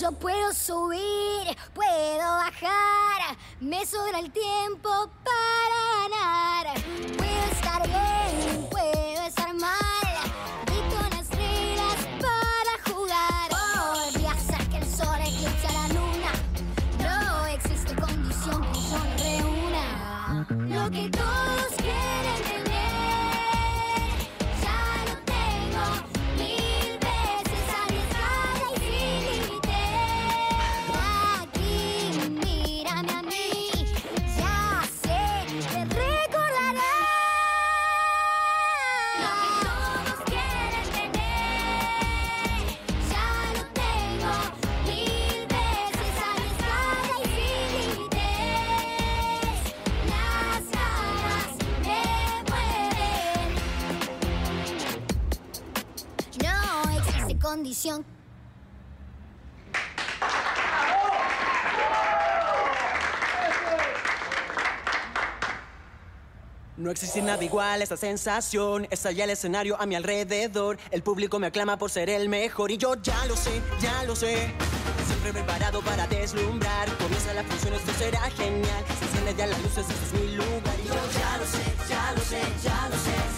Yo puedo subir, puedo bajar, me sobra el tiempo para ganar. No existe nada igual esta sensación. Está ya el escenario a mi alrededor. El público me aclama por ser el mejor. Y yo ya lo sé, ya lo sé. Siempre preparado para deslumbrar. Comienza la función, esto será genial. Se enciende ya las luces, este es mi lugar. Y yo ya lo sé, ya lo sé, ya lo sé.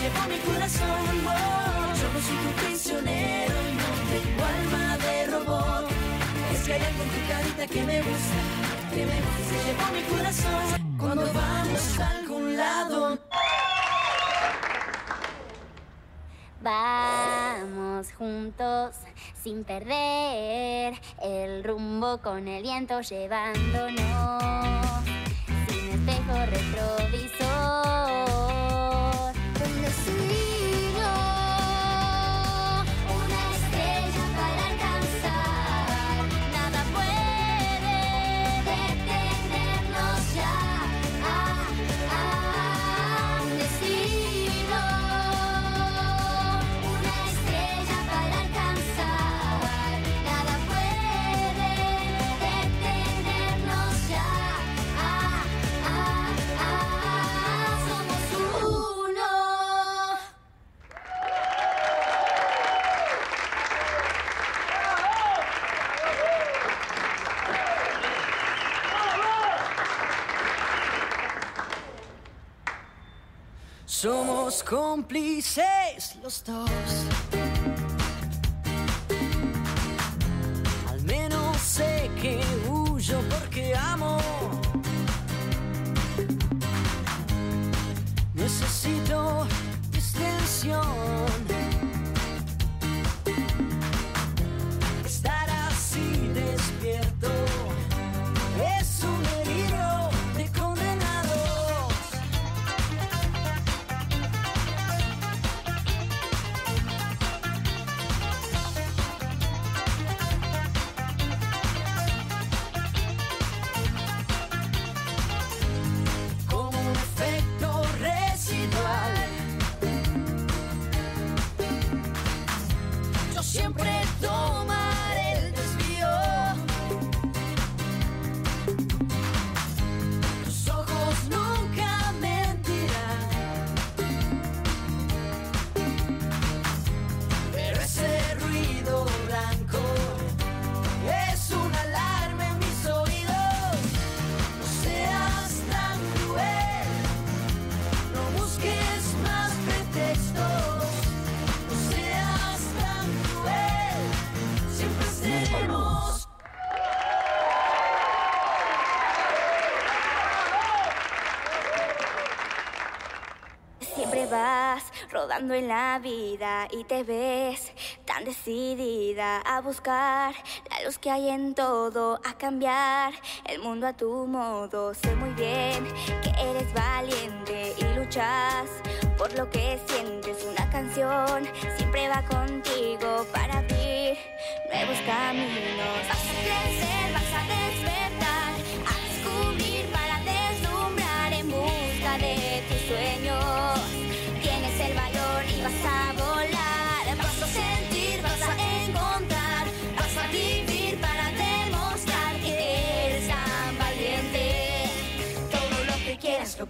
llevo mi corazón. Oh, yo no soy tu prisionero y no tengo alma de robot. Es que hay algo en tu carita que me gusta, que me gusta. Se llevó mi corazón cuando vamos a algún lado. Vamos juntos sin perder el rumbo con el viento llevándonos sin espejo retrovisor. Somos cómplices los dos. Rodando en la vida y te ves tan decidida a buscar la luz que hay en todo, a cambiar el mundo a tu modo. Sé muy bien que eres valiente y luchas por lo que sientes. Una canción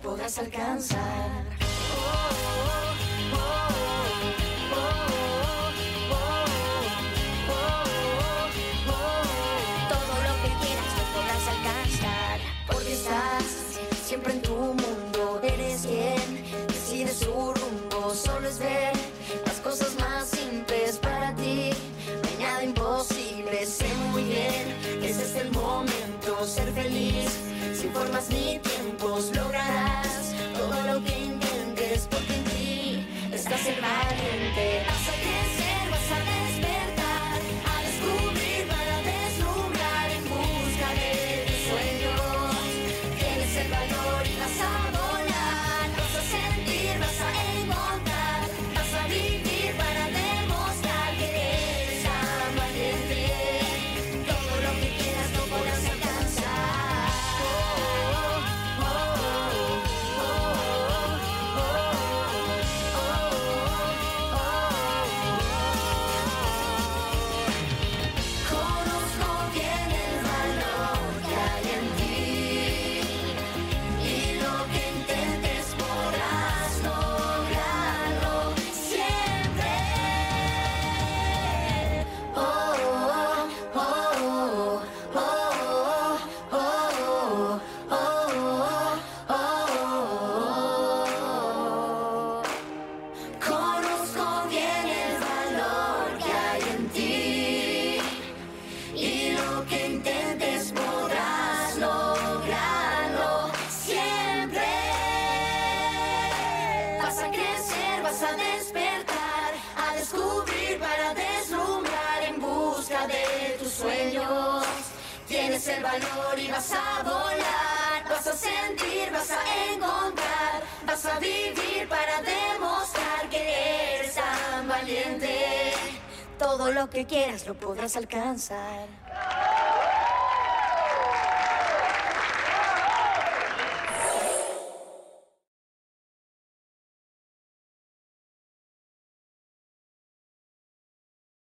podrás alcanzar. Todo lo que quieras lo podrás alcanzar. Porque estás siempre en tu mundo. Eres quien decide su rumbo. Solo es ver las cosas más simples para ti. No nada imposible. Sé muy bien que ese es el momento. Ser feliz sin formas ni tiempos. Lograrás Tienes el valor y vas a volar, vas a sentir, vas a encontrar, vas a vivir para demostrar que eres tan valiente. Todo lo que quieras lo podrás alcanzar.